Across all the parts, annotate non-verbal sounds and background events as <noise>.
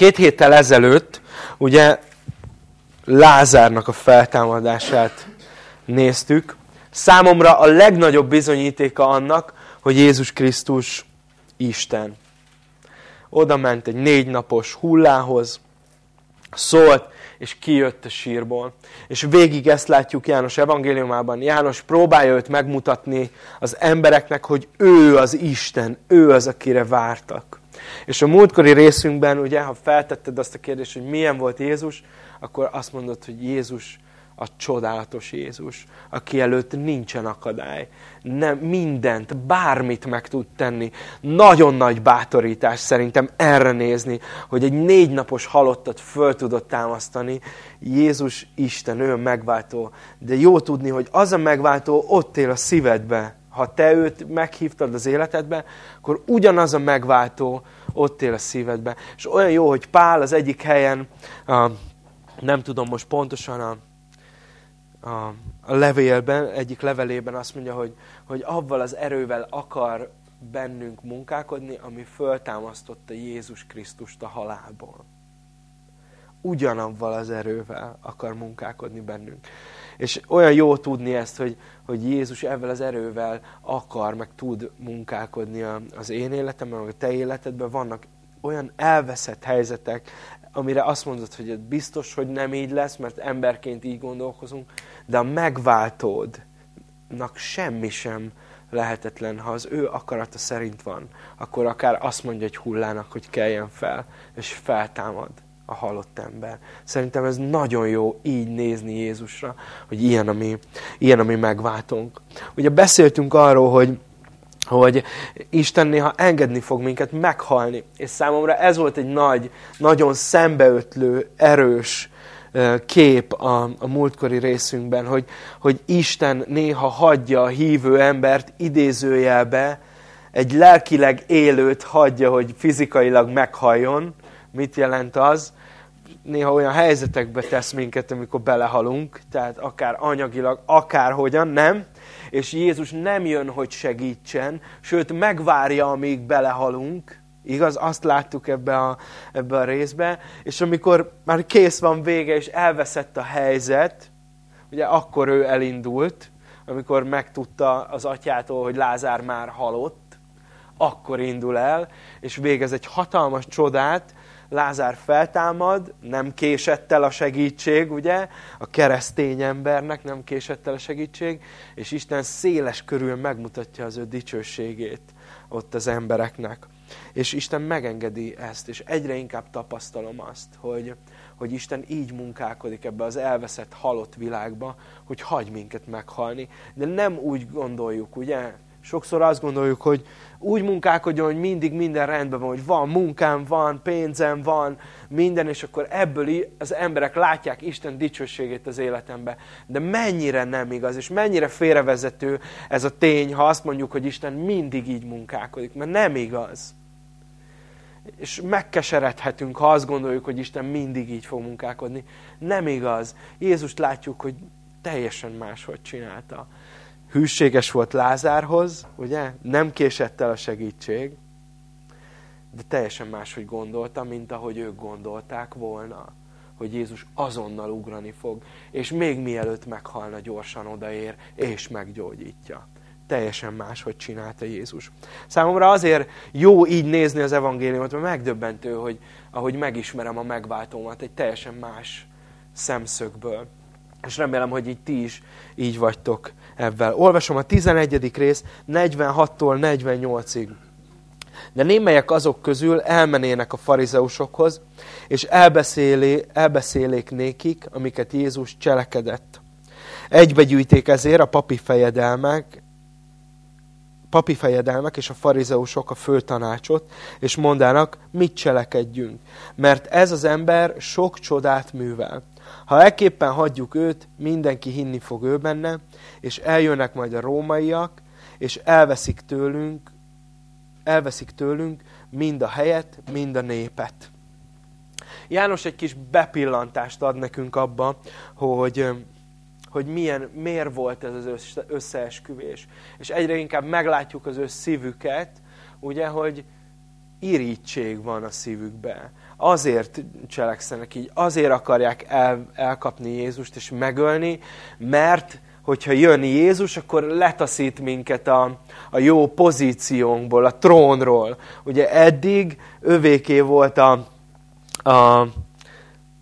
Két héttel ezelőtt ugye Lázárnak a feltámadását néztük. Számomra a legnagyobb bizonyítéka annak, hogy Jézus Krisztus Isten. Oda ment egy négy napos hullához, szólt, és kijött a sírból. És végig ezt látjuk János evangéliumában. János próbálja őt megmutatni az embereknek, hogy ő az Isten, ő az, akire vártak. És a múltkori részünkben, ugye, ha feltetted azt a kérdést, hogy milyen volt Jézus, akkor azt mondod, hogy Jézus a csodálatos Jézus, aki előtt nincsen akadály. Nem, mindent, bármit meg tud tenni. Nagyon nagy bátorítás szerintem erre nézni, hogy egy négy napos halottat föl tudott támasztani. Jézus Isten, ő a megváltó. De jó tudni, hogy az a megváltó ott él a szívedbe. Ha te őt meghívtad az életedbe, akkor ugyanaz a megváltó ott él a szívedbe. És olyan jó, hogy Pál az egyik helyen, nem tudom most pontosan a a, a levélben, egyik levelében azt mondja, hogy, hogy avval az erővel akar bennünk munkálkodni, ami föltámasztotta Jézus Krisztust a halálból. Ugyanavval az erővel akar munkálkodni bennünk. És olyan jó tudni ezt, hogy, hogy Jézus ezzel az erővel akar, meg tud munkálkodni az én életemben, meg a te életedben. Vannak olyan elveszett helyzetek, amire azt mondod, hogy biztos, hogy nem így lesz, mert emberként így gondolkozunk, de a megváltódnak semmi sem lehetetlen, ha az ő akarata szerint van, akkor akár azt mondja egy hullának, hogy keljen fel, és feltámad a halott ember. Szerintem ez nagyon jó így nézni Jézusra, hogy ilyen, ami, ilyen, ami megváltunk. Ugye beszéltünk arról, hogy hogy Isten néha engedni fog minket meghalni. És számomra ez volt egy nagy, nagyon szembeötlő, erős kép a, a múltkori részünkben, hogy, hogy Isten néha hagyja a hívő embert idézőjelbe, egy lelkileg élőt hagyja, hogy fizikailag meghalljon. Mit jelent az? Néha olyan helyzetekbe tesz minket, amikor belehalunk, tehát akár anyagilag, akár hogyan, nem? és Jézus nem jön, hogy segítsen, sőt megvárja, amíg belehalunk, Igaz? Azt láttuk ebbe a, ebbe a részbe. És amikor már kész van vége, és elveszett a helyzet, ugye akkor ő elindult, amikor megtudta az atyától, hogy Lázár már halott, akkor indul el, és végez egy hatalmas csodát, Lázár feltámad, nem késett el a segítség, ugye? A keresztény embernek nem késett el a segítség, és Isten széles körül megmutatja az ő dicsőségét ott az embereknek. És Isten megengedi ezt, és egyre inkább tapasztalom azt, hogy, hogy Isten így munkálkodik ebbe az elveszett, halott világba, hogy hagy minket meghalni. De nem úgy gondoljuk, ugye? Sokszor azt gondoljuk, hogy úgy munkálkodjon, hogy mindig minden rendben van, hogy van munkám, van pénzem, van minden, és akkor ebből az emberek látják Isten dicsőségét az életemben. De mennyire nem igaz, és mennyire félrevezető ez a tény, ha azt mondjuk, hogy Isten mindig így munkálkodik, mert nem igaz. És megkeseredhetünk, ha azt gondoljuk, hogy Isten mindig így fog munkálkodni. Nem igaz. Jézust látjuk, hogy teljesen máshogy csinálta hűséges volt Lázárhoz, ugye? Nem késett el a segítség, de teljesen máshogy gondolta, mint ahogy ők gondolták volna, hogy Jézus azonnal ugrani fog, és még mielőtt meghalna, gyorsan odaér, és meggyógyítja. Teljesen máshogy csinálta Jézus. Számomra azért jó így nézni az evangéliumot, mert megdöbbentő, hogy ahogy megismerem a megváltómat egy teljesen más szemszögből. És remélem, hogy így ti is így vagytok ebben. Olvasom a 11. rész 46-tól 48-ig. De némelyek azok közül elmenének a farizeusokhoz, és elbeszélé, elbeszélék nékik, amiket Jézus cselekedett. Egybegyűjték ezért a papi fejedelmek, papi fejedelmek és a farizeusok a főtanácsot, és mondának, mit cselekedjünk, mert ez az ember sok csodát művel. Ha ekképpen hagyjuk őt, mindenki hinni fog ő benne, és eljönnek majd a rómaiak, és elveszik tőlünk, elveszik tőlünk mind a helyet, mind a népet. János egy kis bepillantást ad nekünk abba, hogy, hogy milyen, miért volt ez az összeesküvés. És egyre inkább meglátjuk az ő szívüket, ugye, hogy irítség van a szívükbe. Azért cselekszenek így, azért akarják el, elkapni Jézust és megölni, mert hogyha jön Jézus, akkor letaszít minket a, a jó pozíciónkból, a trónról. Ugye eddig övéké volt a, a,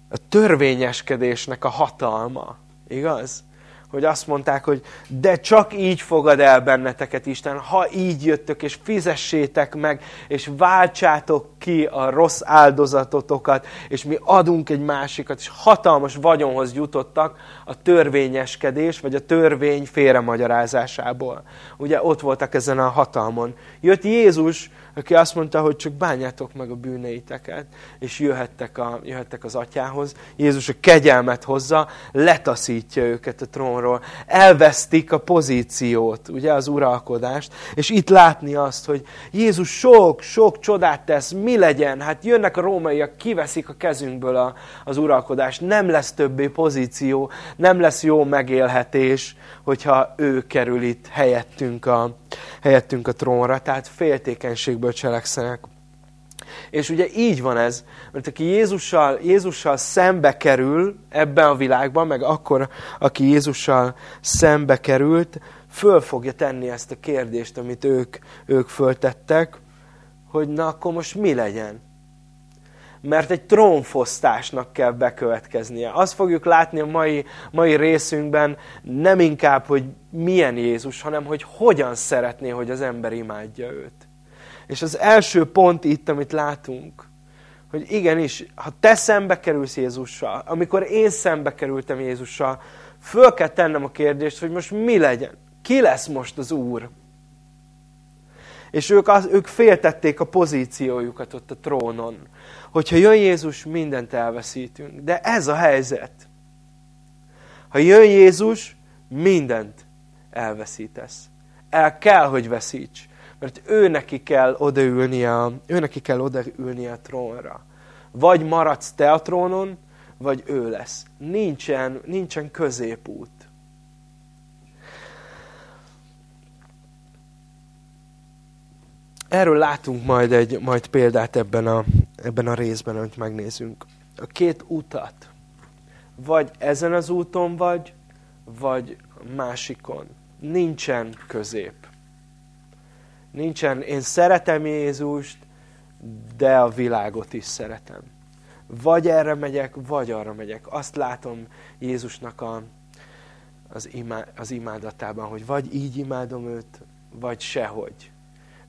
a törvényeskedésnek a hatalma. Igaz? Hogy azt mondták, hogy de csak így fogad el benneteket Isten, ha így jöttök, és fizessétek meg, és váltsátok ki a rossz áldozatotokat, és mi adunk egy másikat, és hatalmas vagyonhoz jutottak a törvényeskedés, vagy a törvény félremagyarázásából. Ugye ott voltak ezen a hatalmon. Jött Jézus, aki azt mondta, hogy csak bánjátok meg a bűneiteket, és jöhettek, a, jöhettek az atyához. Jézus a kegyelmet hozza, letaszítja őket a trónról. Elvesztik a pozíciót, ugye az uralkodást, és itt látni azt, hogy Jézus sok, sok csodát tesz, mi legyen? Hát jönnek a rómaiak, kiveszik a kezünkből a, az uralkodást, nem lesz többé pozíció, nem lesz jó megélhetés, hogyha ő kerül itt helyettünk a, helyettünk a trónra, tehát féltékenységből cselekszenek. És ugye így van ez, mert aki Jézussal, Jézussal szembe kerül ebben a világban, meg akkor, aki Jézussal szembe került, föl fogja tenni ezt a kérdést, amit ők, ők föltettek, hogy na akkor most mi legyen? Mert egy trónfosztásnak kell bekövetkeznie. Azt fogjuk látni a mai, mai részünkben nem inkább, hogy milyen Jézus, hanem hogy hogyan szeretné, hogy az ember imádja őt. És az első pont itt, amit látunk, hogy igenis, ha te szembe kerülsz Jézussal, amikor én szembe kerültem Jézussal, föl kell tennem a kérdést, hogy most mi legyen? Ki lesz most az Úr? És ők, az, ők féltették a pozíciójukat ott a trónon hogyha jön Jézus, mindent elveszítünk. De ez a helyzet. Ha jön Jézus, mindent elveszítesz. El kell, hogy veszíts. Mert ő neki kell odaülnie, ő neki kell odaülnie a trónra. Vagy maradsz te a trónon, vagy ő lesz. Nincsen, nincsen középút. Erről látunk majd egy majd példát ebben a, ebben a részben, amit megnézünk. A két utat. Vagy ezen az úton vagy, vagy másikon. Nincsen közép. Nincsen, én szeretem Jézust, de a világot is szeretem. Vagy erre megyek, vagy arra megyek. Azt látom Jézusnak a, az, imá, az imádatában, hogy vagy így imádom őt, vagy sehogy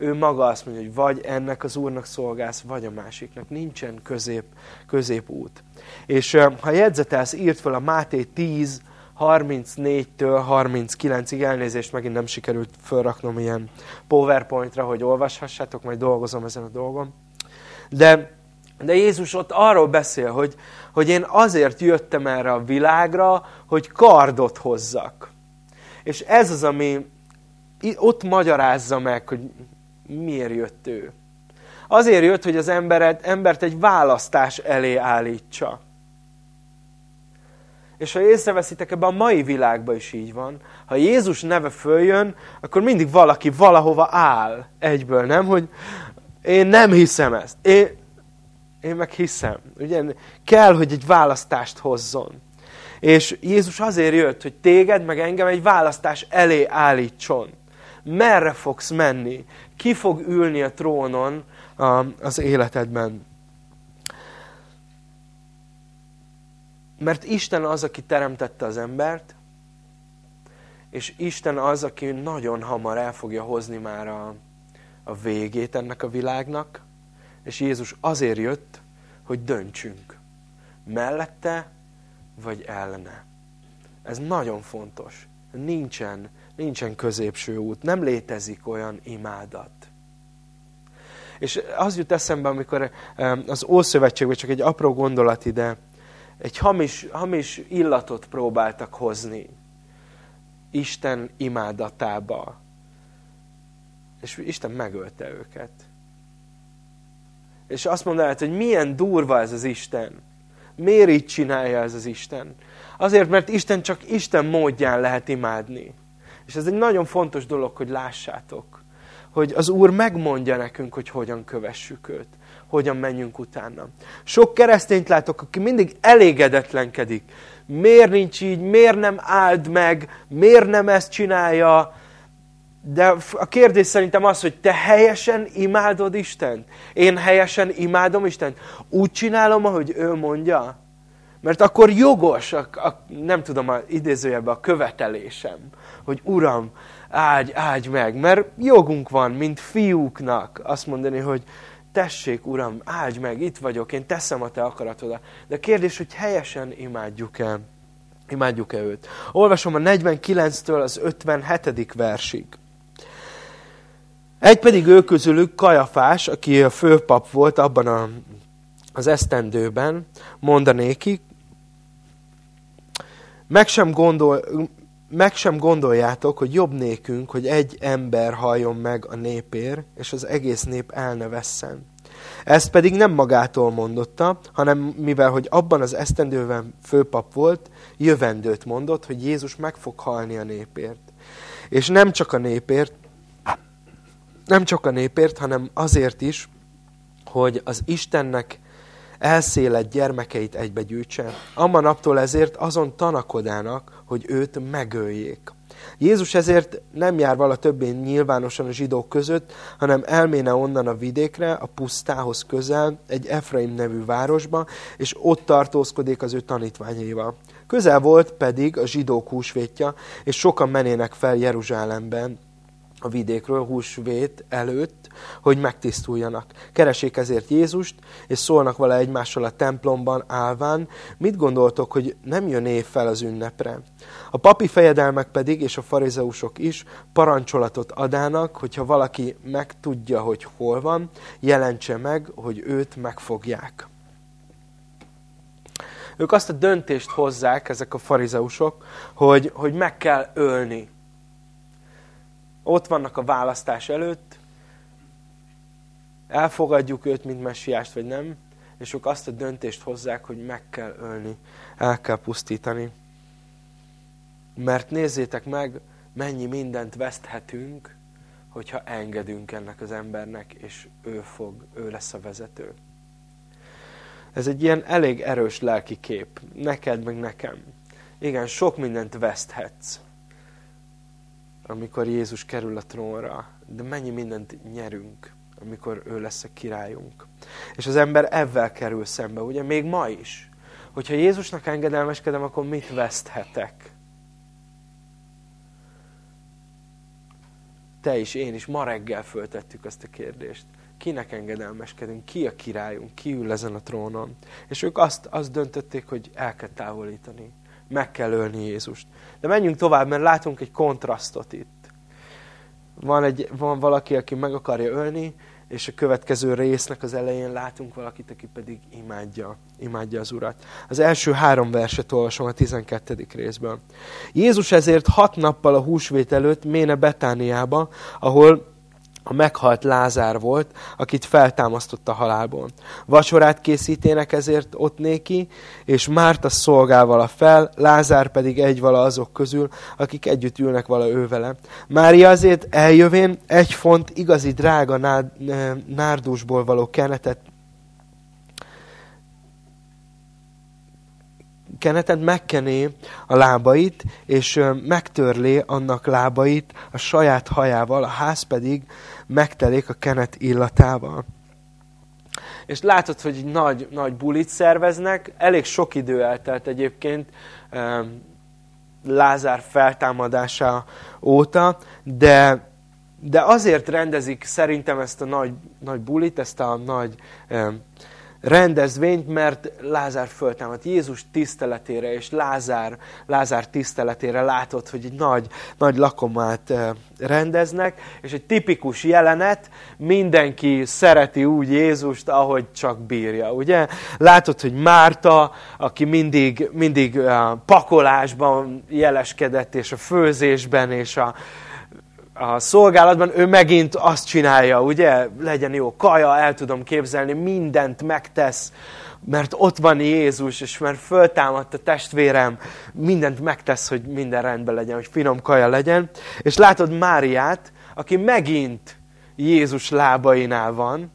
ő maga azt mondja, hogy vagy ennek az Úrnak szolgálsz, vagy a másiknak. Nincsen közép, középút. És ha jegyzetelsz, írt fel a Máté 10, 34-től 39-ig elnézést, megint nem sikerült felraknom ilyen powerpointra, hogy olvashassátok, majd dolgozom ezen a dolgon. De, de Jézus ott arról beszél, hogy, hogy én azért jöttem erre a világra, hogy kardot hozzak. És ez az, ami ott magyarázza meg, hogy miért jött ő. Azért jött, hogy az emberet, embert egy választás elé állítsa. És ha észreveszitek, ebben a mai világban is így van. Ha Jézus neve följön, akkor mindig valaki valahova áll egyből, nem? Hogy én nem hiszem ezt. Én, én meg hiszem. Ugye? Kell, hogy egy választást hozzon. És Jézus azért jött, hogy téged, meg engem egy választás elé állítson. Merre fogsz menni? ki fog ülni a trónon az életedben. Mert Isten az, aki teremtette az embert, és Isten az, aki nagyon hamar el fogja hozni már a, a végét ennek a világnak, és Jézus azért jött, hogy döntsünk. Mellette, vagy ellene. Ez nagyon fontos. Nincsen Nincsen középső út, nem létezik olyan imádat. És az jut eszembe, amikor az Ószövetségben csak egy apró gondolat ide, egy hamis, hamis illatot próbáltak hozni Isten imádatába. És Isten megölte őket. És azt mondanád, hogy milyen durva ez az Isten. Miért így csinálja ez az Isten? Azért, mert Isten csak Isten módján lehet imádni. És ez egy nagyon fontos dolog, hogy lássátok, hogy az Úr megmondja nekünk, hogy hogyan kövessük őt, hogyan menjünk utána. Sok keresztényt látok, aki mindig elégedetlenkedik. Miért nincs így, miért nem áld meg, miért nem ezt csinálja, de a kérdés szerintem az, hogy te helyesen imádod Istent. Én helyesen imádom Istent. Úgy csinálom, ahogy ő mondja. Mert akkor jogos, a, a, nem tudom, a, idézőjebben a követelésem, hogy Uram, áldj, áldj meg. Mert jogunk van, mint fiúknak azt mondani, hogy tessék, Uram, áldj meg, itt vagyok, én teszem a te akaratodat. De a kérdés, hogy helyesen imádjuk-e imádjuk-e őt. Olvasom a 49-től az 57. versig. Egy pedig ő közülük Kajafás, aki a főpap volt abban a, az esztendőben, mondanékik, meg sem, gondol, meg sem gondoljátok, hogy jobb nékünk, hogy egy ember halljon meg a népér, és az egész nép elnevesszen. Ezt pedig nem magától mondotta, hanem mivel, hogy abban az esztendőben főpap volt, jövendőt mondott, hogy Jézus meg fog halni a népért. És nem csak a népért, nem csak a népért, hanem azért is, hogy az Istennek elszélett gyermekeit egybe gyűjtse. Amma naptól ezért azon tanakodának, hogy őt megöljék. Jézus ezért nem jár vala többé nyilvánosan a zsidók között, hanem elméne onnan a vidékre, a pusztához közel, egy Efraim nevű városba, és ott tartózkodik az ő tanítványaival. Közel volt pedig a zsidók húsvétja, és sokan menének fel Jeruzsálemben, a vidékről húsvét előtt, hogy megtisztuljanak. Keresék ezért Jézust, és szólnak vele egymással a templomban állván, mit gondoltok, hogy nem jön év fel az ünnepre? A papi fejedelmek pedig, és a farizeusok is parancsolatot adának, hogyha valaki megtudja, hogy hol van, jelentse meg, hogy őt megfogják. Ők azt a döntést hozzák, ezek a farizeusok, hogy, hogy meg kell ölni ott vannak a választás előtt, elfogadjuk őt, mint messiást, vagy nem, és ők azt a döntést hozzák, hogy meg kell ölni, el kell pusztítani. Mert nézzétek meg, mennyi mindent veszthetünk, hogyha engedünk ennek az embernek, és ő fog, ő lesz a vezető. Ez egy ilyen elég erős lelki kép, neked meg nekem. Igen, sok mindent veszthetsz amikor Jézus kerül a trónra, de mennyi mindent nyerünk, amikor ő lesz a királyunk. És az ember ebben kerül szembe, ugye még ma is. Hogyha Jézusnak engedelmeskedem, akkor mit veszthetek? Te is, én is, ma reggel föltettük azt a kérdést. Kinek engedelmeskedünk? Ki a királyunk? Ki ül ezen a trónon? És ők azt, azt döntötték, hogy el kell távolítani meg kell ölni Jézust. De menjünk tovább, mert látunk egy kontrasztot itt. Van, egy, van valaki, aki meg akarja ölni, és a következő résznek az elején látunk valakit, aki pedig imádja, imádja az Urat. Az első három verset olvasom a 12. részből. Jézus ezért hat nappal a húsvét előtt méne Betániába, ahol a meghalt Lázár volt, akit feltámasztott a halálból. Vacsorát készítének ezért ott néki, és Márta szolgál vala fel, Lázár pedig egy vala azok közül, akik együtt ülnek vala ő vele. Mária azért eljövén egy font igazi drága nárdusból való kenetet kenetet megkené a lábait, és megtörlé annak lábait a saját hajával, a ház pedig megtelik a kenet illatával. És látod, hogy nagy, nagy bulit szerveznek, elég sok idő eltelt egyébként Lázár feltámadása óta, de, de azért rendezik szerintem ezt a nagy, nagy bulit, ezt a nagy rendezvényt, mert Lázár föltámadt. Jézus tiszteletére és Lázár, Lázár tiszteletére látott, hogy egy nagy, nagy lakomát eh, rendeznek, és egy tipikus jelenet, mindenki szereti úgy Jézust, ahogy csak bírja, ugye? Látod, hogy Márta, aki mindig, mindig a pakolásban jeleskedett, és a főzésben, és a, a szolgálatban, ő megint azt csinálja, ugye? Legyen jó kaja, el tudom képzelni, mindent megtesz, mert ott van Jézus, és mert föltámadt a testvérem, mindent megtesz, hogy minden rendben legyen, hogy finom kaja legyen. És látod Máriát, aki megint Jézus lábainál van,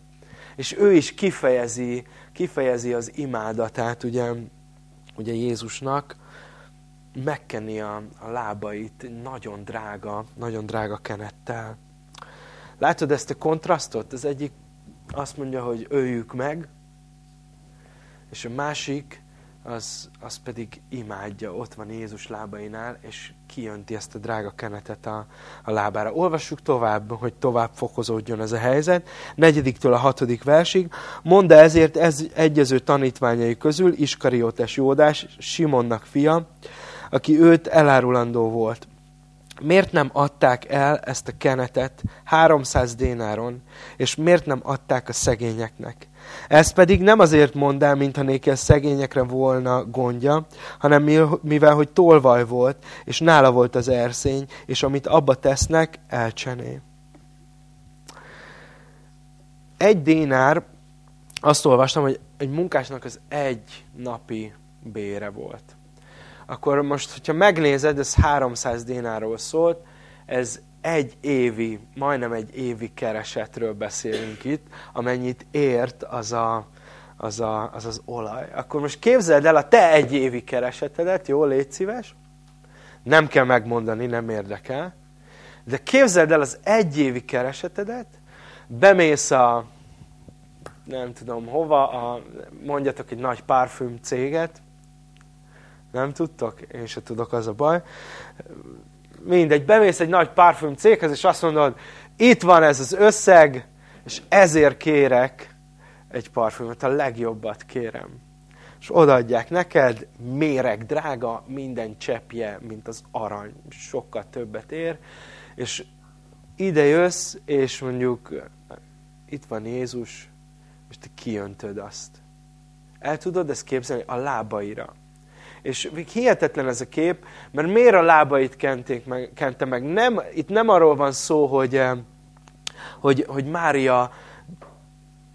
és ő is kifejezi, kifejezi az imádatát, ugye, ugye Jézusnak, megkenni a, a lábait nagyon drága, nagyon drága kenettel. Látod ezt a kontrasztot? Az egyik azt mondja, hogy öljük meg, és a másik az, az pedig imádja, ott van Jézus lábainál, és kijönti ezt a drága kenetet a, a lábára. Olvassuk tovább, hogy tovább fokozódjon ez a helyzet. Negyediktől a hatodik versig. Mondd ezért ez egyező tanítványai közül Iskariótes Jódás, Simonnak fia, aki őt elárulandó volt. Miért nem adták el ezt a kenetet 300 dénáron, és miért nem adták a szegényeknek? Ez pedig nem azért mond el, mintha néki a szegényekre volna gondja, hanem mivel, hogy tolvaj volt, és nála volt az erszény, és amit abba tesznek, elcsené. Egy dénár, azt olvastam, hogy egy munkásnak az egy napi bére volt. Akkor most, hogyha megnézed, ez 300 dénáról szólt, ez egy évi, majdnem egy évi keresetről beszélünk itt, amennyit ért az a, az, a, az, az olaj. Akkor most képzeld el a te egy évi keresetedet, jó, légy szíves, nem kell megmondani, nem érdekel, de képzeld el az egy évi keresetedet, bemész a, nem tudom hova, a, mondjatok egy nagy parfüm céget, nem tudtok? Én se tudok, az a baj mindegy, bemész egy nagy parfüm céghez, és azt mondod, itt van ez az összeg, és ezért kérek egy parfümöt, a legjobbat kérem. És odaadják neked, méreg drága, minden cseppje, mint az arany, sokkal többet ér, és ide jössz, és mondjuk itt van Jézus, és te kiöntöd azt. El tudod ezt képzelni a lábaira. És hihetetlen ez a kép, mert miért a lábait kenték meg, kente meg? Nem, itt nem arról van szó, hogy, eh, hogy, hogy Mária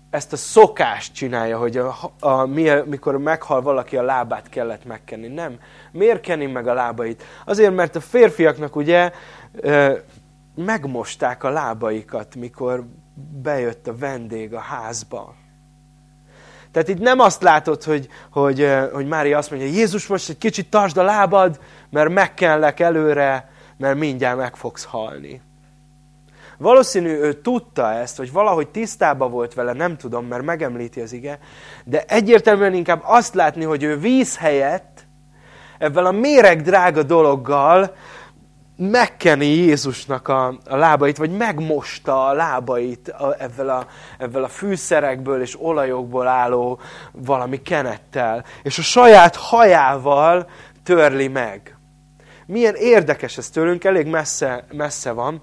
ezt a szokást csinálja, hogy a, a, mikor meghal valaki, a lábát kellett megkenni. Nem. Miért kenni meg a lábait? Azért, mert a férfiaknak ugye eh, megmosták a lábaikat, mikor bejött a vendég a házba. Tehát itt nem azt látod, hogy, hogy, hogy Mária azt mondja, Jézus, most egy kicsit tartsd a lábad, mert megkenlek előre, mert mindjárt meg fogsz halni. Valószínű ő tudta ezt, vagy valahogy tisztában volt vele, nem tudom, mert megemlíti az ige, de egyértelműen inkább azt látni, hogy ő víz helyett, ebben a méreg drága dologgal megkeni Jézusnak a, a lábait, vagy megmosta a lábait a, ezzel, a, ezzel a fűszerekből és olajokból álló valami kenettel, és a saját hajával törli meg. Milyen érdekes ez tőlünk, elég messze, messze van,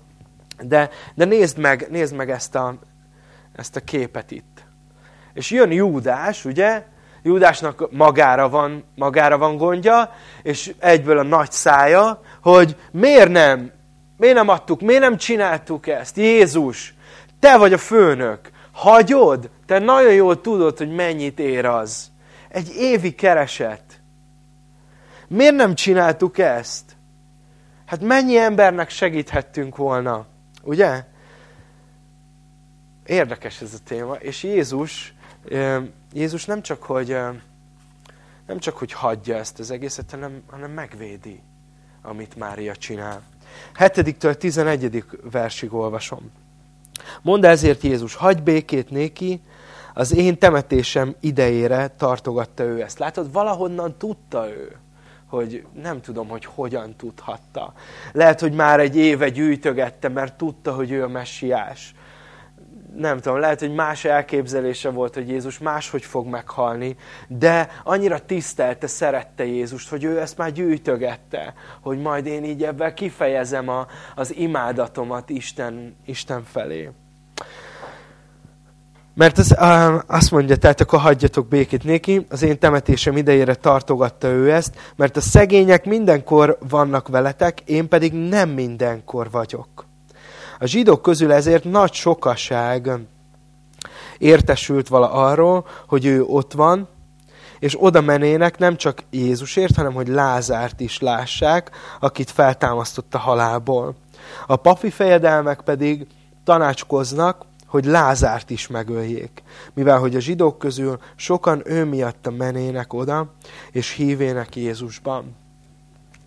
de, de nézd meg, nézd meg ezt, a, ezt a képet itt. És jön Júdás, ugye? Júdásnak magára van, magára van gondja, és egyből a nagy szája, hogy miért nem, miért nem adtuk, miért nem csináltuk ezt. Jézus, te vagy a főnök, hagyod, te nagyon jól tudod, hogy mennyit ér az. Egy évi kereset. Miért nem csináltuk ezt? Hát mennyi embernek segíthettünk volna, ugye? Érdekes ez a téma, és Jézus, Jézus nem csak, hogy nem csak, hogy hagyja ezt az egészet, hanem, hanem megvédi amit Mária csinál. 7-től 11. versig olvasom. Mondd ezért Jézus, hagyj békét néki, az én temetésem idejére tartogatta ő ezt. Látod, valahonnan tudta ő, hogy nem tudom, hogy hogyan tudhatta. Lehet, hogy már egy éve gyűjtögette, mert tudta, hogy ő a messiás nem tudom, lehet, hogy más elképzelése volt, hogy Jézus máshogy fog meghalni, de annyira tisztelte, szerette Jézust, hogy ő ezt már gyűjtögette, hogy majd én így ebben kifejezem a, az imádatomat Isten, Isten felé. Mert az, azt mondja, tehát akkor hagyjatok békét néki, az én temetésem idejére tartogatta ő ezt, mert a szegények mindenkor vannak veletek, én pedig nem mindenkor vagyok. A zsidók közül ezért nagy sokaság értesült vala arról, hogy ő ott van, és oda menének nem csak Jézusért, hanem hogy Lázárt is lássák, akit feltámasztott a halálból. A papi fejedelmek pedig tanácskoznak, hogy Lázárt is megöljék, mivel hogy a zsidók közül sokan ő miatta menének oda, és hívének Jézusban.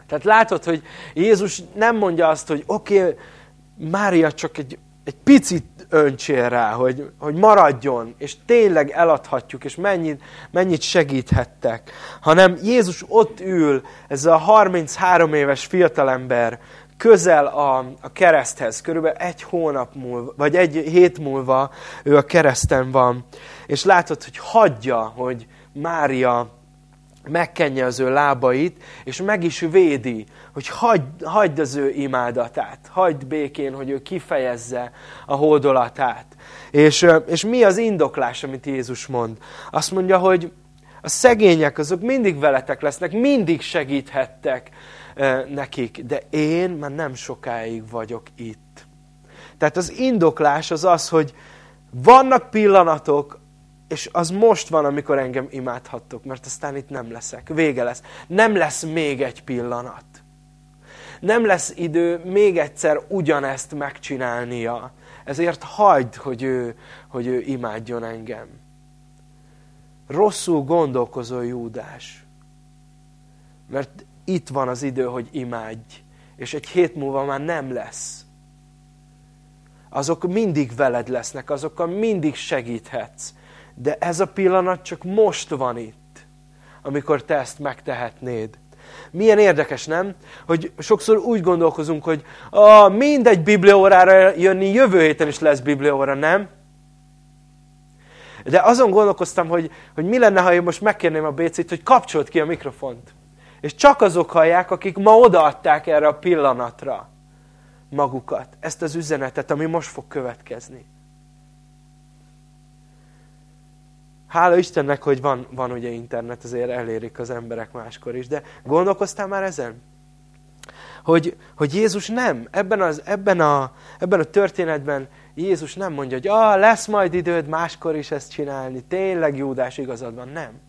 Tehát látod, hogy Jézus nem mondja azt, hogy oké, okay, Mária csak egy, egy picit öntsél rá, hogy, hogy maradjon, és tényleg eladhatjuk, és mennyit, mennyit segíthettek. Hanem Jézus ott ül, ez a 33 éves fiatalember, közel a, a kereszthez, körülbelül egy hónap múlva, vagy egy hét múlva ő a kereszten van, és látod, hogy hagyja, hogy Mária megkenje az ő lábait, és meg is védi, hogy hagyd, hagyd az ő imádatát, hagyd békén, hogy ő kifejezze a hódolatát. És, és mi az indoklás, amit Jézus mond? Azt mondja, hogy a szegények azok mindig veletek lesznek, mindig segíthettek nekik, de én már nem sokáig vagyok itt. Tehát az indoklás az az, hogy vannak pillanatok, és az most van, amikor engem imádhattok, mert aztán itt nem leszek. Vége lesz. Nem lesz még egy pillanat. Nem lesz idő még egyszer ugyanezt megcsinálnia. Ezért hagyd, hogy ő, hogy ő imádjon engem. Rosszul gondolkozó Júdás. Mert itt van az idő, hogy imádj. És egy hét múlva már nem lesz. Azok mindig veled lesznek, azokkal mindig segíthetsz. De ez a pillanat csak most van itt, amikor te ezt megtehetnéd. Milyen érdekes, nem? Hogy sokszor úgy gondolkozunk, hogy ah, mindegy bibliórára jönni, jövő héten is lesz biblióra, nem? De azon gondolkoztam, hogy, hogy mi lenne, ha én most megkérném a Bécit, hogy kapcsolt ki a mikrofont. És csak azok hallják, akik ma odaadták erre a pillanatra magukat, ezt az üzenetet, ami most fog következni. Hála Istennek, hogy van, van ugye internet, azért elérik az emberek máskor is. De gondolkoztál már ezen? Hogy, hogy Jézus nem, ebben, az, ebben, a, ebben a történetben Jézus nem mondja, hogy ah, lesz majd időd máskor is ezt csinálni, tényleg Júdás igazad van. Nem.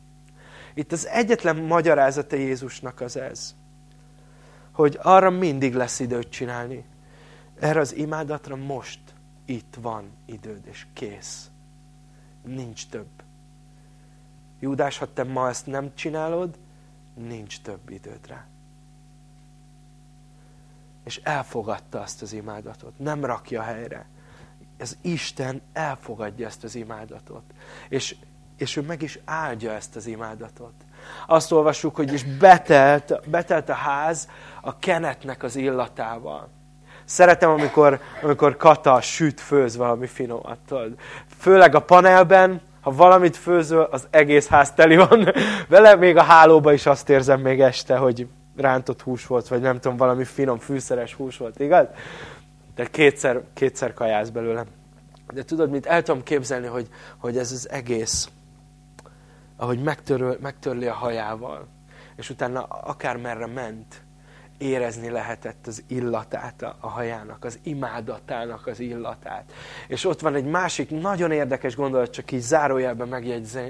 Itt az egyetlen magyarázata Jézusnak az ez, hogy arra mindig lesz időt csinálni. Erre az imádatra most itt van időd, és kész. Nincs több. Júdás, ha te ma ezt nem csinálod, nincs több időd rá. És elfogadta azt az imádatot. Nem rakja helyre. Ez Isten elfogadja ezt az imádatot. És, és ő meg is áldja ezt az imádatot. Azt olvassuk, hogy is betelt, betelt a ház a kenetnek az illatával. Szeretem, amikor, amikor Kata süt, főz valami finomat. Főleg a panelben, ha valamit főzöl, az egész ház teli van <laughs> vele, még a hálóba is azt érzem még este, hogy rántott hús volt, vagy nem tudom, valami finom fűszeres hús volt, igaz? De kétszer, kétszer kajász belőle. De tudod, mit el tudom képzelni, hogy, hogy ez az egész, ahogy megtöröl, megtörli a hajával, és utána akár merre ment, érezni lehetett az illatát a hajának, az imádatának az illatát. És ott van egy másik nagyon érdekes gondolat, csak így zárójelben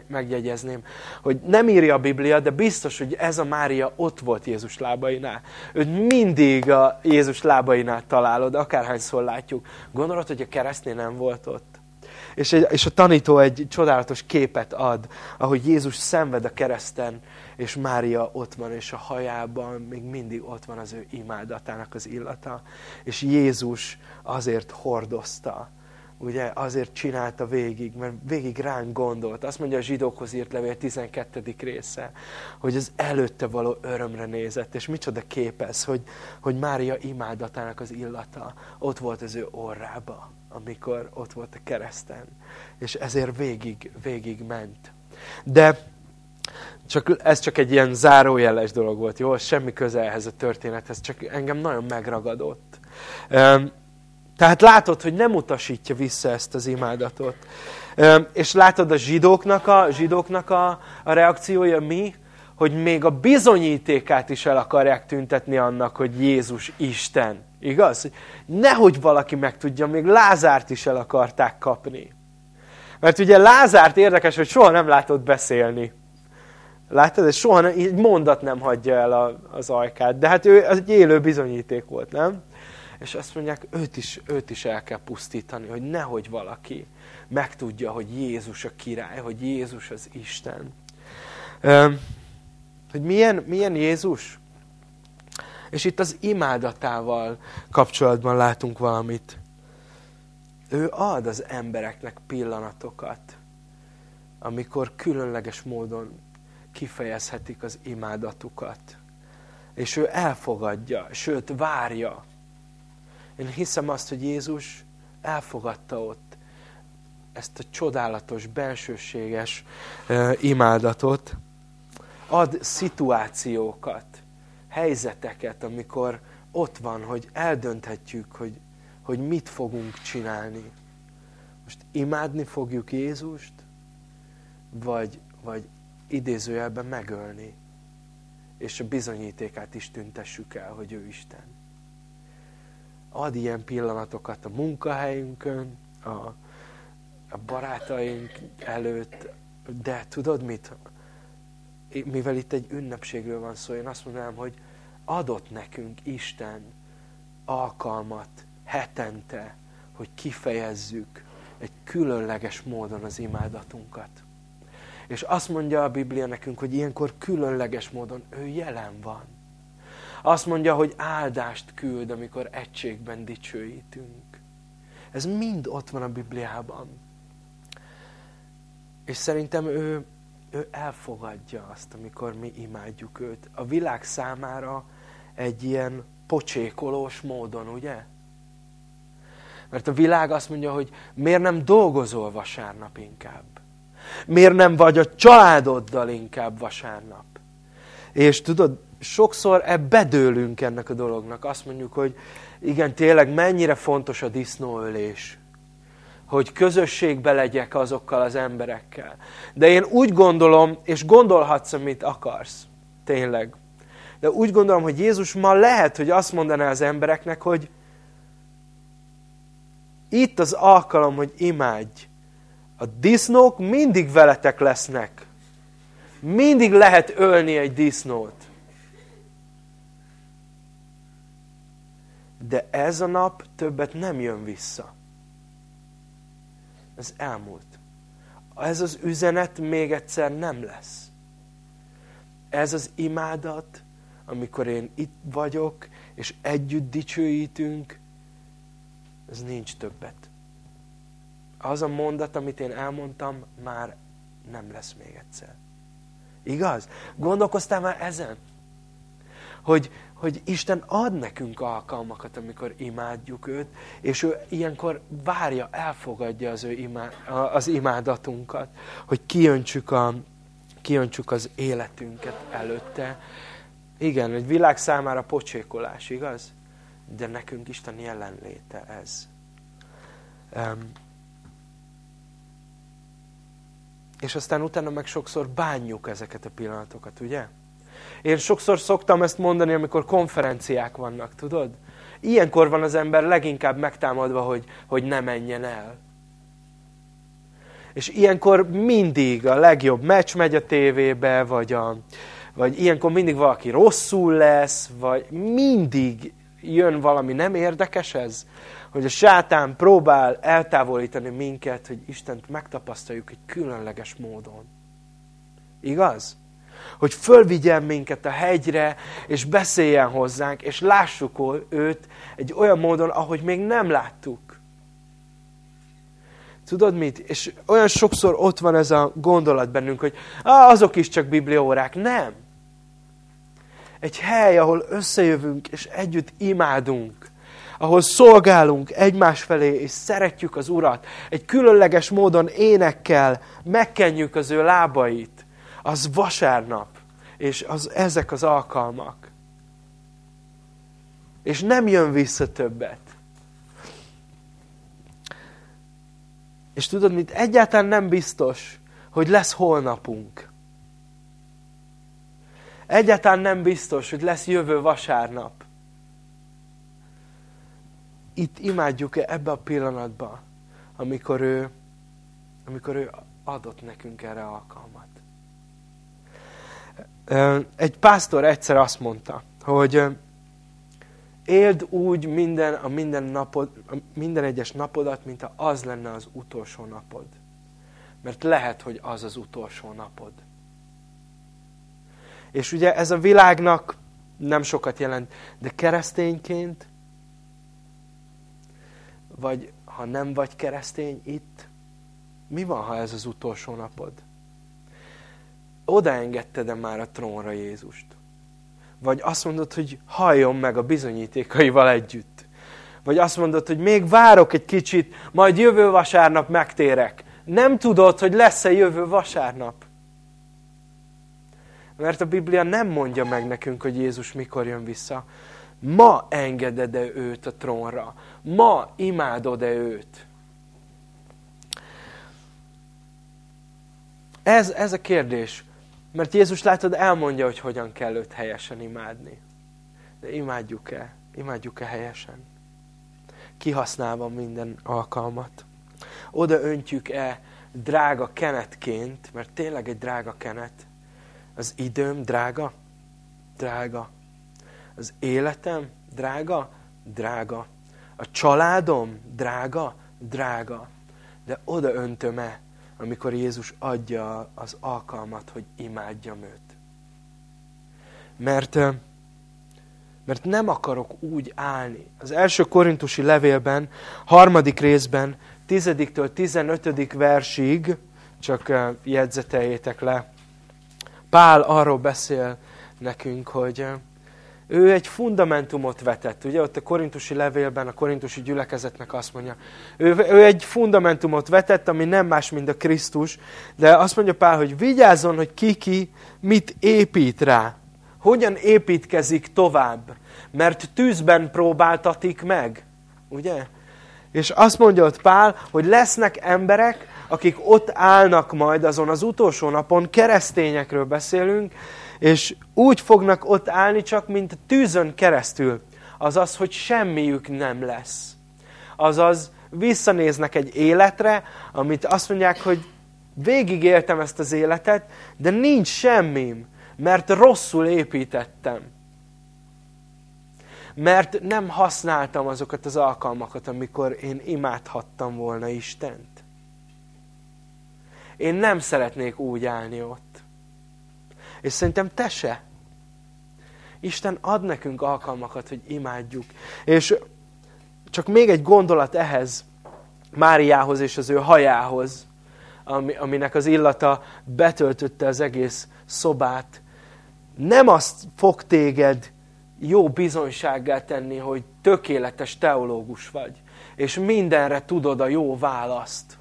megjegyezném, hogy nem írja a Biblia, de biztos, hogy ez a Mária ott volt Jézus lábainál. Őt mindig a Jézus lábainál találod, akárhányszor látjuk. Gondolod, hogy a keresztnél nem volt ott? És, egy, és a tanító egy csodálatos képet ad, ahogy Jézus szenved a kereszten, és Mária ott van, és a hajában még mindig ott van az ő imádatának az illata. És Jézus azért hordozta, ugye azért csinálta végig, mert végig ránk gondolt. Azt mondja a zsidókhoz írt levél 12. része, hogy az előtte való örömre nézett, és micsoda képez, hogy, hogy Mária imádatának az illata ott volt az ő orrába, amikor ott volt a kereszten. És ezért végig, végig ment. De csak, ez csak egy ilyen zárójeles dolog volt, jó? Semmi köze ehhez a történethez, csak engem nagyon megragadott. Tehát látod, hogy nem utasítja vissza ezt az imádatot. És látod a zsidóknak a, zsidóknak a, a reakciója mi? Hogy még a bizonyítékát is el akarják tüntetni annak, hogy Jézus Isten. Igaz? Nehogy valaki megtudja, még Lázárt is el akarták kapni. Mert ugye Lázárt érdekes, hogy soha nem látod beszélni. Láttad? Ez soha egy mondat nem hagyja el a, az ajkát. De hát ő az egy élő bizonyíték volt, nem? és azt mondják, őt is, őt is el kell pusztítani, hogy nehogy valaki megtudja, hogy Jézus a király, hogy Jézus az Isten. Hogy milyen, milyen Jézus? És itt az imádatával kapcsolatban látunk valamit. Ő ad az embereknek pillanatokat, amikor különleges módon kifejezhetik az imádatukat. És ő elfogadja, sőt várja. Én hiszem azt, hogy Jézus elfogadta ott ezt a csodálatos, bensőséges imádatot. Ad szituációkat, helyzeteket, amikor ott van, hogy eldönthetjük, hogy, hogy mit fogunk csinálni. Most imádni fogjuk Jézust, vagy, vagy idézőjelben megölni, és a bizonyítékát is tüntessük el, hogy ő Isten. Ad ilyen pillanatokat a munkahelyünkön, a, a barátaink előtt, de tudod mit? Mivel itt egy ünnepségről van szó, én azt mondanám, hogy adott nekünk Isten alkalmat hetente, hogy kifejezzük egy különleges módon az imádatunkat. És azt mondja a Biblia nekünk, hogy ilyenkor különleges módon ő jelen van. Azt mondja, hogy áldást küld, amikor egységben dicsőítünk. Ez mind ott van a Bibliában. És szerintem ő, ő elfogadja azt, amikor mi imádjuk őt. A világ számára egy ilyen pocsékolós módon, ugye? Mert a világ azt mondja, hogy miért nem dolgozol vasárnap inkább? Miért nem vagy a családoddal inkább vasárnap? És tudod, sokszor e bedőlünk ennek a dolognak. Azt mondjuk, hogy igen, tényleg mennyire fontos a disznóölés. Hogy közösségbe legyek azokkal az emberekkel. De én úgy gondolom, és gondolhatsz, amit akarsz. Tényleg. De úgy gondolom, hogy Jézus ma lehet, hogy azt mondaná az embereknek, hogy itt az alkalom, hogy imádj. A disznók mindig veletek lesznek. Mindig lehet ölni egy disznót. De ez a nap többet nem jön vissza. Ez elmúlt. Ez az üzenet még egyszer nem lesz. Ez az imádat, amikor én itt vagyok, és együtt dicsőítünk, ez nincs többet. Az a mondat, amit én elmondtam, már nem lesz még egyszer. Igaz? Gondolkoztál már ezen? Hogy, hogy Isten ad nekünk alkalmakat, amikor imádjuk őt, és ő ilyenkor várja, elfogadja az, ő imá, az imádatunkat, hogy kijöntsük, a, kijöntsük az életünket előtte. Igen, egy világ számára pocsékolás, igaz? De nekünk Isten jelenléte ez. Um, és aztán utána meg sokszor bánjuk ezeket a pillanatokat, ugye? Én sokszor szoktam ezt mondani, amikor konferenciák vannak, tudod? Ilyenkor van az ember leginkább megtámadva, hogy, hogy ne menjen el. És ilyenkor mindig a legjobb meccs megy a tévébe, vagy, a, vagy ilyenkor mindig valaki rosszul lesz, vagy mindig jön valami nem érdekes ez, hogy a sátán próbál eltávolítani minket, hogy Istent megtapasztaljuk egy különleges módon. Igaz? Hogy fölvigyen minket a hegyre, és beszéljen hozzánk, és lássuk őt egy olyan módon, ahogy még nem láttuk. Tudod mit? És olyan sokszor ott van ez a gondolat bennünk, hogy ah, azok is csak bibliórák. Nem. Egy hely, ahol összejövünk, és együtt imádunk ahol szolgálunk egymás felé, és szeretjük az Urat, egy különleges módon énekkel megkenjük az ő lábait, az vasárnap, és az, ezek az alkalmak. És nem jön vissza többet. És tudod, mint egyáltalán nem biztos, hogy lesz holnapunk. Egyáltalán nem biztos, hogy lesz jövő vasárnap itt imádjuk-e ebbe a pillanatba, amikor ő, amikor ő adott nekünk erre alkalmat. Egy pásztor egyszer azt mondta, hogy Éld úgy minden, a minden, napod, a minden egyes napodat, mint ha az lenne az utolsó napod. Mert lehet, hogy az az utolsó napod. És ugye ez a világnak nem sokat jelent, de keresztényként, vagy ha nem vagy keresztény itt, mi van, ha ez az utolsó napod? Odaengedted-e már a trónra Jézust? Vagy azt mondod, hogy halljon meg a bizonyítékaival együtt? Vagy azt mondod, hogy még várok egy kicsit, majd jövő vasárnap megtérek. Nem tudod, hogy lesz-e jövő vasárnap. Mert a Biblia nem mondja meg nekünk, hogy Jézus mikor jön vissza. Ma engeded-e őt a trónra? Ma imádod-e őt? Ez, ez a kérdés. Mert Jézus látod, elmondja, hogy hogyan kell őt helyesen imádni. De imádjuk-e? Imádjuk-e helyesen? Kihasználva minden alkalmat. Oda öntjük-e drága kenetként, mert tényleg egy drága kenet. Az időm drága? Drága. Az életem drága? Drága. A családom drága? Drága. De oda öntöm-e amikor Jézus adja az alkalmat, hogy imádjam őt. Mert, mert nem akarok úgy állni. Az első korintusi levélben, harmadik részben, tizediktől tizenötödik versig, csak jegyzeteljétek le, Pál arról beszél nekünk, hogy ő egy fundamentumot vetett. Ugye ott a korintusi levélben a korintusi gyülekezetnek azt mondja, ő, ő egy fundamentumot vetett, ami nem más, mint a Krisztus, de azt mondja Pál, hogy vigyázzon, hogy ki-ki mit épít rá. Hogyan építkezik tovább. Mert tűzben próbáltatik meg. Ugye? És azt mondja ott Pál, hogy lesznek emberek, akik ott állnak majd azon az utolsó napon, keresztényekről beszélünk, és úgy fognak ott állni csak, mint tűzön keresztül. Azaz, hogy semmiük nem lesz. Azaz, visszanéznek egy életre, amit azt mondják, hogy végigéltem ezt az életet, de nincs semmim, mert rosszul építettem. Mert nem használtam azokat az alkalmakat, amikor én imádhattam volna Istent. Én nem szeretnék úgy állni ott. És szerintem te se. Isten ad nekünk alkalmakat, hogy imádjuk. És csak még egy gondolat ehhez, Máriához és az ő hajához, ami, aminek az illata betöltötte az egész szobát. Nem azt fog téged jó bizonysággá tenni, hogy tökéletes teológus vagy, és mindenre tudod a jó választ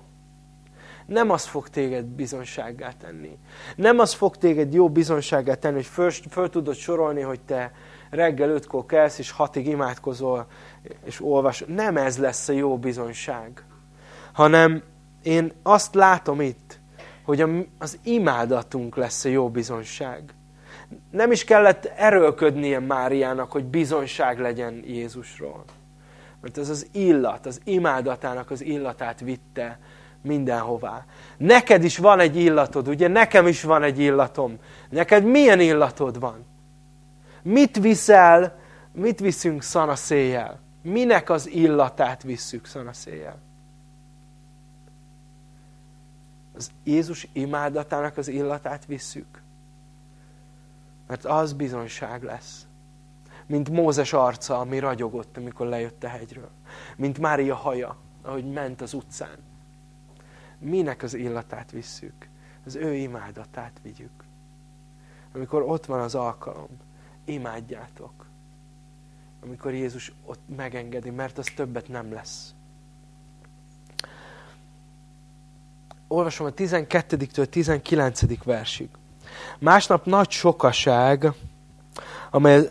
nem az fog téged bizonsággá tenni. Nem az fog téged jó bizonsággá tenni, hogy föl, föl tudod sorolni, hogy te reggel ötkor kelsz, és hatig imádkozol, és olvas. Nem ez lesz a jó bizonság. Hanem én azt látom itt, hogy az imádatunk lesz a jó bizonság. Nem is kellett erőlködnie Máriának, hogy bizonság legyen Jézusról. Mert ez az illat, az imádatának az illatát vitte mindenhová. Neked is van egy illatod, ugye? Nekem is van egy illatom. Neked milyen illatod van? Mit viszel, mit viszünk szanaszéjjel? Minek az illatát visszük szanaszéjjel? Az Jézus imádatának az illatát visszük. Mert az bizonyság lesz. Mint Mózes arca, ami ragyogott, amikor lejött a hegyről. Mint Mária haja, ahogy ment az utcán minek az illatát visszük? Az ő imádatát vigyük. Amikor ott van az alkalom, imádjátok. Amikor Jézus ott megengedi, mert az többet nem lesz. Olvasom a 12-től 19. versig. Másnap nagy sokaság, amely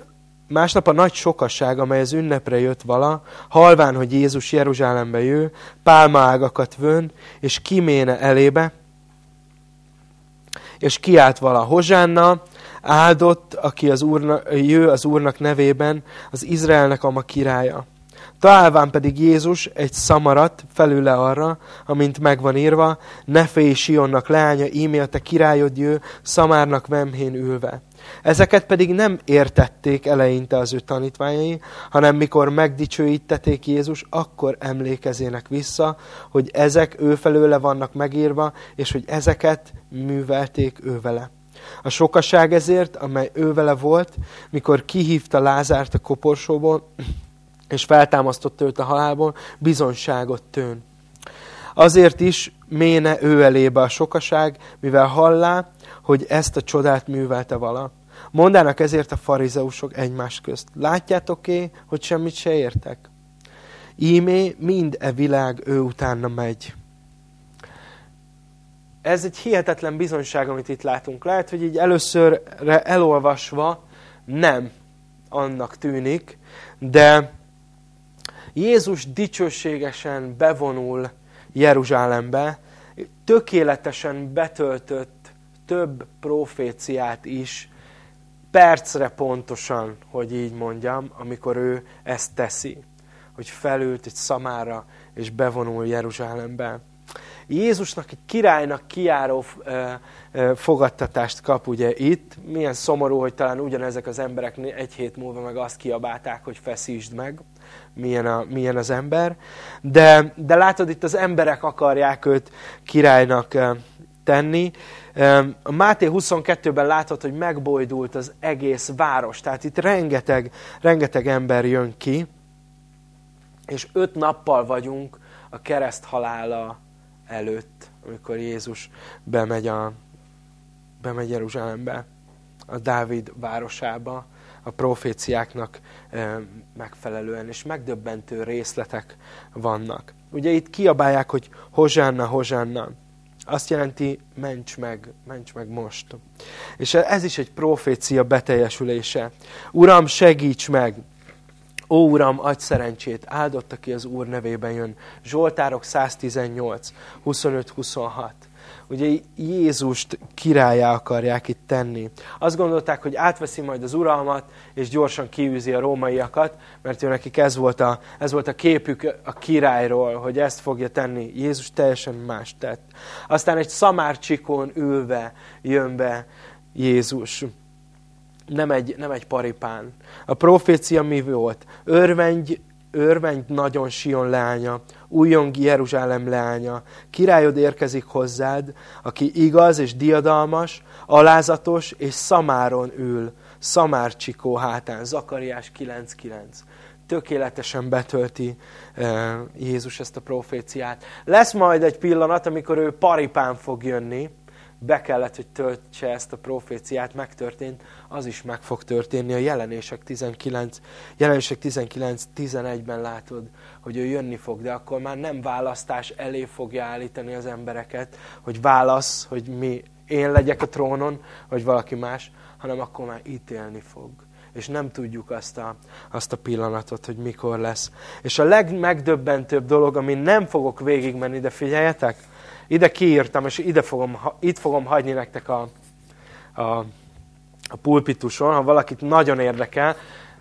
Másnap a nagy sokasság, amely az ünnepre jött vala, halván, hogy Jézus Jeruzsálembe jő, pálmaágakat vön, és kiméne elébe, és kiált vala Hozsánna, áldott, aki az úrna, jő az Úrnak nevében, az Izraelnek a ma királya. Találván pedig Jézus egy szamarat felüle arra, amint megvan írva, ne félj Sionnak leánya, ímé a te királyod jő, szamárnak vemhén ülve. Ezeket pedig nem értették eleinte az ő tanítványai, hanem mikor megdicsőítették Jézus, akkor emlékezének vissza, hogy ezek ő felőle vannak megírva, és hogy ezeket művelték ő vele. A sokaság ezért, amely ő vele volt, mikor kihívta Lázárt a koporsóból, <clears throat> és feltámasztott őt a halálból, bizonságot tőn. Azért is méne ő elébe a sokaság, mivel hallá, hogy ezt a csodát művelte vala. Mondának ezért a farizeusok egymás közt. Látjátok-é, hogy semmit se értek? Ímé mind e világ ő utána megy. Ez egy hihetetlen bizonyság, amit itt látunk. Lehet, hogy így először elolvasva nem annak tűnik, de Jézus dicsőségesen bevonul Jeruzsálembe, tökéletesen betöltött több proféciát is, percre pontosan, hogy így mondjam, amikor ő ezt teszi, hogy felült egy szamára, és bevonul Jeruzsálembe. Jézusnak egy királynak kiáró fogadtatást kap ugye itt. Milyen szomorú, hogy talán ugyanezek az emberek egy hét múlva meg azt kiabálták, hogy feszítsd meg milyen, a, milyen az ember. De, de látod, itt az emberek akarják őt királynak tenni. A Máté 22-ben látod, hogy megbojdult az egész város. Tehát itt rengeteg, rengeteg ember jön ki, és öt nappal vagyunk a kereszt halála előtt, amikor Jézus bemegy, a, bemegy Jeruzsálembe, a Dávid városába, a proféciáknak megfelelően, és megdöbbentő részletek vannak. Ugye itt kiabálják, hogy hozsánna, hozsánna. Azt jelenti, ments meg, ments meg most. És ez is egy profécia beteljesülése. Uram, segíts meg! Ó, Uram, adj szerencsét, áldott, aki az Úr nevében jön. Zsoltárok 118, 25-26 ugye Jézust királyá akarják itt tenni. Azt gondolták, hogy átveszi majd az uralmat, és gyorsan kiűzi a rómaiakat, mert ő nekik ez volt, a, ez volt a képük a királyról, hogy ezt fogja tenni. Jézus teljesen más tett. Aztán egy szamárcsikón ülve jön be Jézus. Nem egy, nem egy paripán. A profécia mi volt? Örvendj, örvendj nagyon Sion leánya, újjong Jeruzsálem leánya, királyod érkezik hozzád, aki igaz és diadalmas, alázatos és szamáron ül, szamárcsikó hátán, Zakariás 9.9. Tökéletesen betölti uh, Jézus ezt a proféciát. Lesz majd egy pillanat, amikor ő paripán fog jönni, be kellett, hogy töltse ezt a proféciát, megtörtént, az is meg fog történni. A jelenések 19, jelenések 19, 11-ben látod, hogy ő jönni fog, de akkor már nem választás elé fogja állítani az embereket, hogy válasz, hogy mi, én legyek a trónon, vagy valaki más, hanem akkor már ítélni fog. És nem tudjuk azt a, azt a pillanatot, hogy mikor lesz. És a legmegdöbbentőbb dolog, amin nem fogok végigmenni, de figyeljetek, ide kiírtam, és ide fogom, itt fogom hagyni nektek a, a, a pulpituson, ha valakit nagyon érdekel,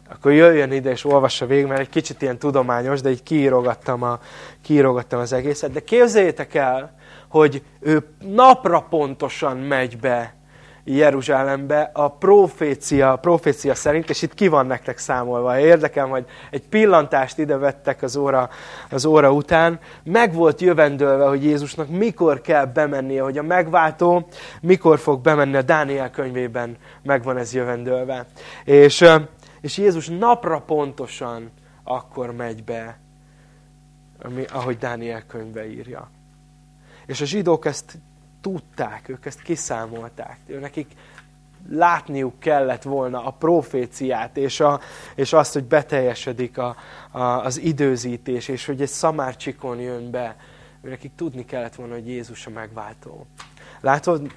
akkor jöjjön ide és olvassa végig, mert egy kicsit ilyen tudományos, de így kiírogattam, a, kiírogattam az egészet. De képzeljétek el, hogy ő napra pontosan megy be Jeruzsálembe a profécia, profécia szerint, és itt ki van nektek számolva, érdekel, hogy egy pillantást ide vettek az óra, az óra után, meg volt jövendőlve, hogy Jézusnak mikor kell bemennie, hogy a megváltó mikor fog bemenni, a Dániel könyvében megvan ez jövendőlve. És, és Jézus napra pontosan akkor megy be, ami, ahogy Dániel könyve írja. És a zsidók ezt tudták, ők ezt kiszámolták. Nekik látniuk kellett volna a proféciát, és, a, és azt, hogy beteljesedik a, a, az időzítés, és hogy egy szamárcsikon jön be. Nekik tudni kellett volna, hogy Jézus a megváltó. Látod,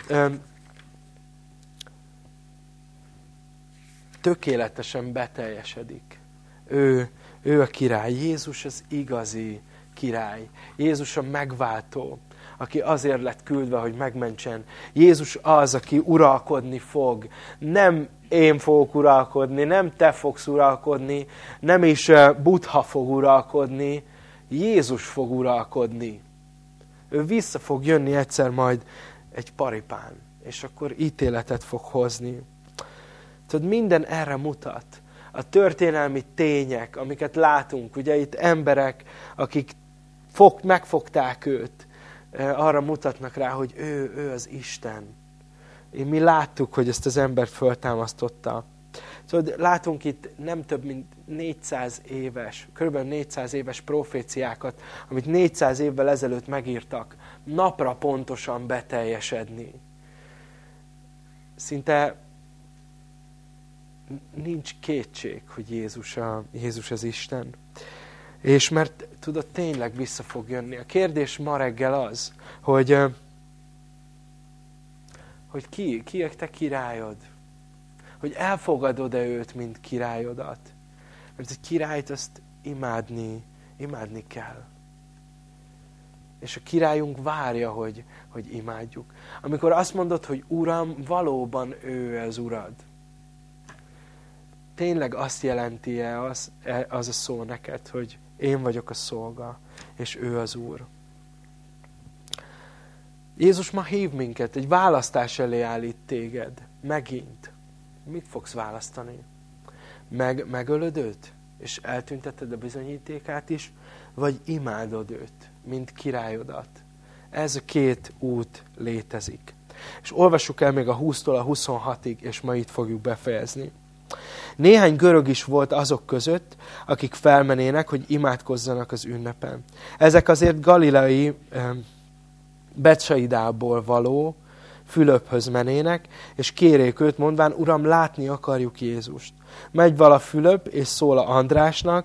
tökéletesen beteljesedik. Ő, ő a király. Jézus az igazi király. Jézus a megváltó aki azért lett küldve, hogy megmentsen. Jézus az, aki uralkodni fog. Nem én fogok uralkodni, nem te fogsz uralkodni, nem is Buddha fog uralkodni, Jézus fog uralkodni. Ő vissza fog jönni egyszer majd egy paripán, és akkor ítéletet fog hozni. Tudod, minden erre mutat. A történelmi tények, amiket látunk, ugye itt emberek, akik fog, megfogták őt, arra mutatnak rá, hogy ő, ő az Isten. Én mi láttuk, hogy ezt az embert föltámasztotta. Tudod, látunk itt nem több mint 400 éves, kb. 400 éves proféciákat, amit 400 évvel ezelőtt megírtak, napra pontosan beteljesedni. Szinte nincs kétség, hogy Jézus, a, Jézus az Isten. És mert tudod, tényleg vissza fog jönni. A kérdés ma reggel az, hogy, hogy ki, ki a te királyod? Hogy elfogadod-e őt, mint királyodat? Mert egy királyt azt imádni, imádni kell. És a királyunk várja, hogy, hogy imádjuk. Amikor azt mondod, hogy Uram, valóban ő az Urad tényleg azt jelenti-e az, e, az a szó neked, hogy én vagyok a szolga, és ő az Úr. Jézus ma hív minket, egy választás elé állít téged. Megint. Mit fogsz választani? Meg, megölöd őt? És eltünteted a bizonyítékát is? Vagy imádod őt, mint királyodat? Ez a két út létezik. És olvassuk el még a 20-tól a 26-ig, és ma itt fogjuk befejezni. Néhány görög is volt azok között, akik felmenének, hogy imádkozzanak az ünnepen. Ezek azért galileai Becsaidából való Fülöphöz menének, és kérék őt, mondván, Uram, látni akarjuk Jézust. Megy vala Fülöp, és szól a Andrásnak,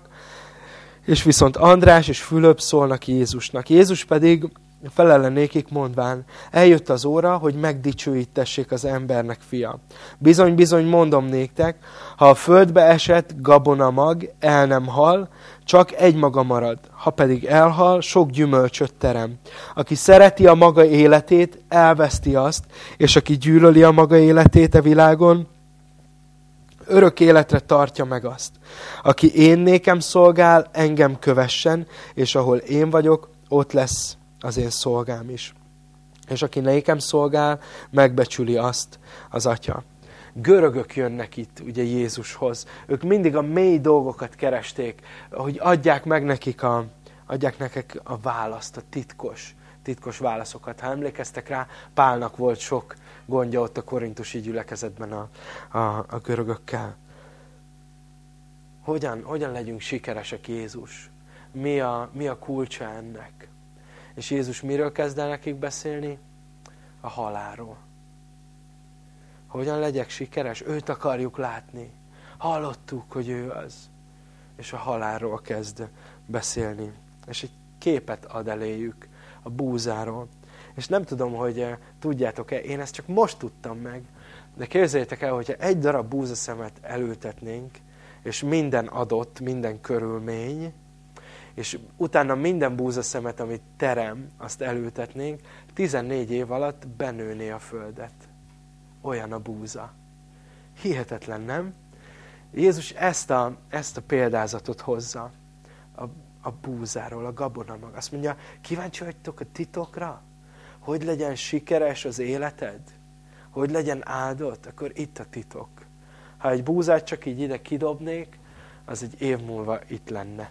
és viszont András és Fülöp szólnak Jézusnak. Jézus pedig felele nékik mondván, eljött az óra, hogy megdicsőítessék az embernek fia. Bizony, bizony mondom néktek, ha a földbe esett gabona mag, el nem hal, csak egy maga marad. Ha pedig elhal, sok gyümölcsöt terem. Aki szereti a maga életét, elveszti azt, és aki gyűlöli a maga életét a világon, örök életre tartja meg azt. Aki én nékem szolgál, engem kövessen, és ahol én vagyok, ott lesz az én szolgám is. És aki nekem szolgál, megbecsüli azt az atya. Görögök jönnek itt ugye Jézushoz. Ők mindig a mély dolgokat keresték, hogy adják meg nekik a, adják nekik a választ, a titkos, titkos válaszokat. Ha emlékeztek rá, Pálnak volt sok gondja ott a korintusi gyülekezetben a, a, a görögökkel. Hogyan, hogyan legyünk sikeresek Jézus? Mi a, mi a kulcsa ennek? És Jézus miről kezd el nekik beszélni? A halálról. Hogyan legyek sikeres? Őt akarjuk látni. Hallottuk, hogy ő az. És a halálról kezd beszélni. És egy képet ad eléjük a búzáról. És nem tudom, hogy eh, tudjátok-e, én ezt csak most tudtam meg, de képzeljétek el, hogyha egy darab búzaszemet elültetnénk, és minden adott, minden körülmény, és utána minden búzaszemet, amit terem, azt elültetnénk, 14 év alatt benőné a földet. Olyan a búza. Hihetetlen, nem? Jézus ezt a, ezt a példázatot hozza a, a búzáról, a gabonamag. Azt mondja, kíváncsi vagytok a titokra? Hogy legyen sikeres az életed? Hogy legyen áldott? Akkor itt a titok. Ha egy búzát csak így ide kidobnék, az egy év múlva itt lenne.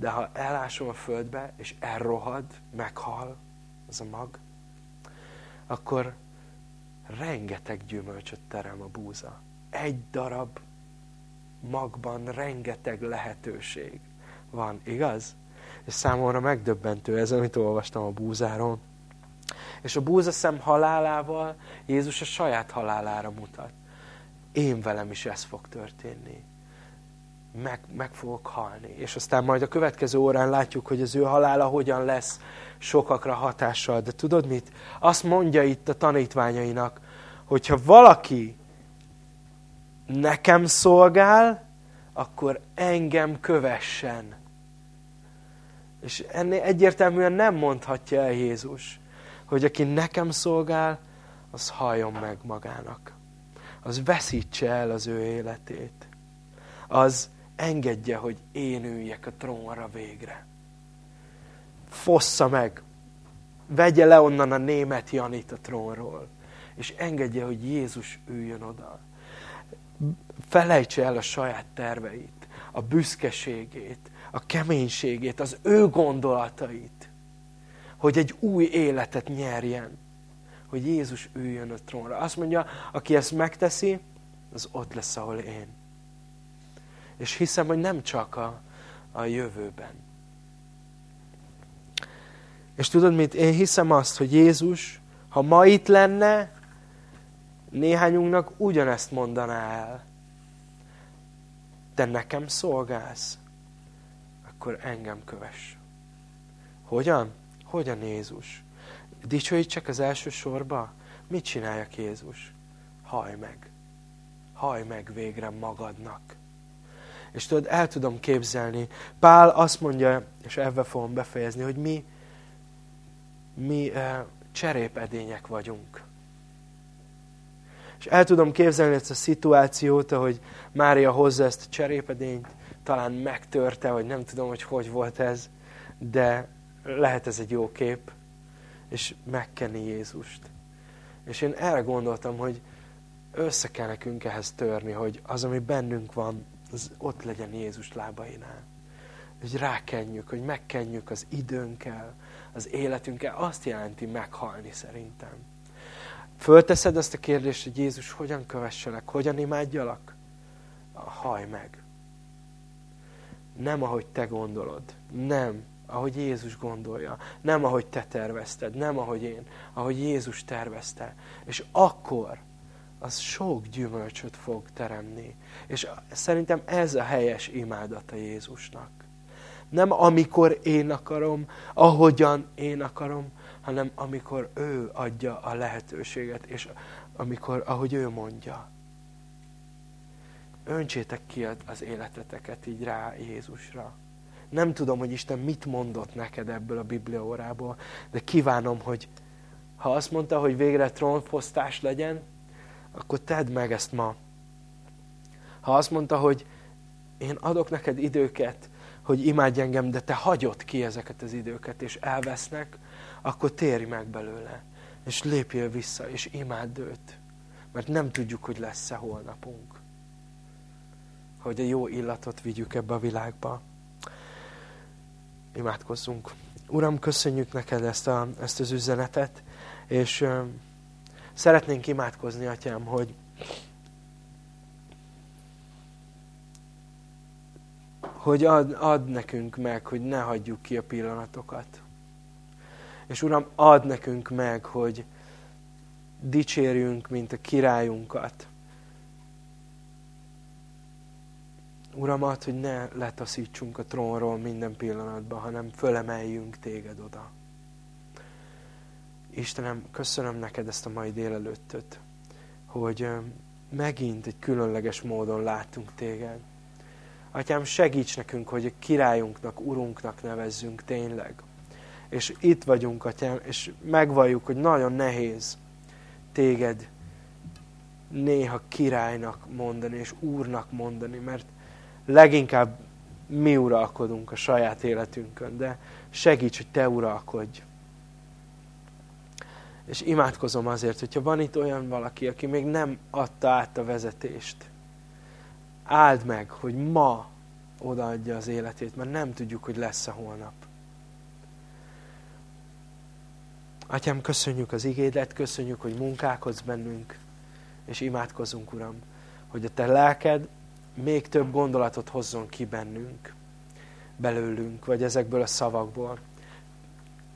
De ha elásom a földbe, és elrohad, meghal az a mag, akkor rengeteg gyümölcsöt terem a búza. Egy darab magban rengeteg lehetőség van, igaz? És számomra megdöbbentő ez, amit olvastam a búzáról. És a búzaszem halálával Jézus a saját halálára mutat. Én velem is ez fog történni meg, meg fogok halni. És aztán majd a következő órán látjuk, hogy az ő halála hogyan lesz sokakra hatással. De tudod mit? Azt mondja itt a tanítványainak, hogyha valaki nekem szolgál, akkor engem kövessen. És ennél egyértelműen nem mondhatja el Jézus, hogy aki nekem szolgál, az halljon meg magának. Az veszítse el az ő életét. Az engedje, hogy én üljek a trónra végre. Fossza meg, vegye le onnan a német Janit a trónról, és engedje, hogy Jézus üljön oda. Felejtse el a saját terveit, a büszkeségét, a keménységét, az ő gondolatait, hogy egy új életet nyerjen, hogy Jézus üljön a trónra. Azt mondja, aki ezt megteszi, az ott lesz, ahol én. És hiszem, hogy nem csak a, a jövőben. És tudod mit? Én hiszem azt, hogy Jézus, ha ma itt lenne, néhányunknak ugyanezt mondaná el. Te nekem szolgálsz, akkor engem kövess. Hogyan? Hogyan Jézus? Dicsőítsek az első sorba? Mit csináljak Jézus? Haj meg. Haj meg végre magadnak. És tudod, el tudom képzelni. Pál azt mondja, és ebben fogom befejezni, hogy mi, mi uh, cserépedények vagyunk. És el tudom képzelni ezt a szituációt, ahogy Mária hozza ezt a cserépedényt, talán megtörte, vagy nem tudom, hogy hogy volt ez, de lehet ez egy jó kép, és megkenni Jézust. És én erre gondoltam, hogy össze kell nekünk ehhez törni, hogy az, ami bennünk van, az ott legyen Jézus lábainál. Hogy rákenjük, hogy megkenjük az időnkkel, az életünkkel, azt jelenti meghalni szerintem. Fölteszed azt a kérdést, hogy Jézus, hogyan kövesselek, hogyan imádjalak? Haj meg. Nem ahogy te gondolod. Nem, ahogy Jézus gondolja. Nem ahogy te tervezted, nem ahogy én, ahogy Jézus tervezte. És akkor az sok gyümölcsöt fog teremni. És szerintem ez a helyes imádata Jézusnak. Nem amikor én akarom, ahogyan én akarom, hanem amikor ő adja a lehetőséget, és amikor, ahogy ő mondja. Öntsétek ki az életeteket így rá Jézusra. Nem tudom, hogy Isten mit mondott neked ebből a bibliaórából, de kívánom, hogy ha azt mondta, hogy végre trónfosztás legyen, akkor tedd meg ezt ma. Ha azt mondta, hogy én adok neked időket, hogy imádj engem, de te hagyod ki ezeket az időket, és elvesznek, akkor térj meg belőle, és lépjél vissza, és imádd őt. Mert nem tudjuk, hogy lesz-e holnapunk. Hogy a jó illatot vigyük ebbe a világba. Imádkozzunk. Uram, köszönjük neked ezt, a, ezt az üzenetet, és szeretnénk imádkozni, Atyám, hogy hogy ad, ad nekünk meg, hogy ne hagyjuk ki a pillanatokat. És Uram, ad nekünk meg, hogy dicsérjünk, mint a királyunkat. Uram, ad, hogy ne letaszítsunk a trónról minden pillanatban, hanem fölemeljünk téged oda. Istenem, köszönöm neked ezt a mai délelőttöt, hogy megint egy különleges módon látunk téged. Atyám, segíts nekünk, hogy királyunknak, urunknak nevezzünk tényleg. És itt vagyunk, Atyám, és megvalljuk, hogy nagyon nehéz téged néha királynak mondani, és úrnak mondani, mert leginkább mi uralkodunk a saját életünkön, de segíts, hogy te uralkodj. És imádkozom azért, hogyha van itt olyan valaki, aki még nem adta át a vezetést, áld meg, hogy ma odaadja az életét, mert nem tudjuk, hogy lesz-e holnap. Atyám, köszönjük az igédet, köszönjük, hogy munkálkodsz bennünk, és imádkozunk, Uram, hogy a Te lelked még több gondolatot hozzon ki bennünk, belőlünk, vagy ezekből a szavakból.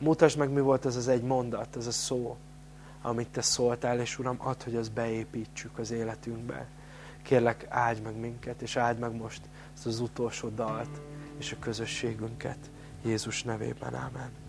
Mutasd meg, mi volt az az egy mondat, az a szó, amit Te szóltál, és Uram, add, hogy azt beépítsük az életünkbe. Kérlek, áldj meg minket, és áldj meg most ezt az utolsó dalt, és a közösségünket. Jézus nevében, ámen.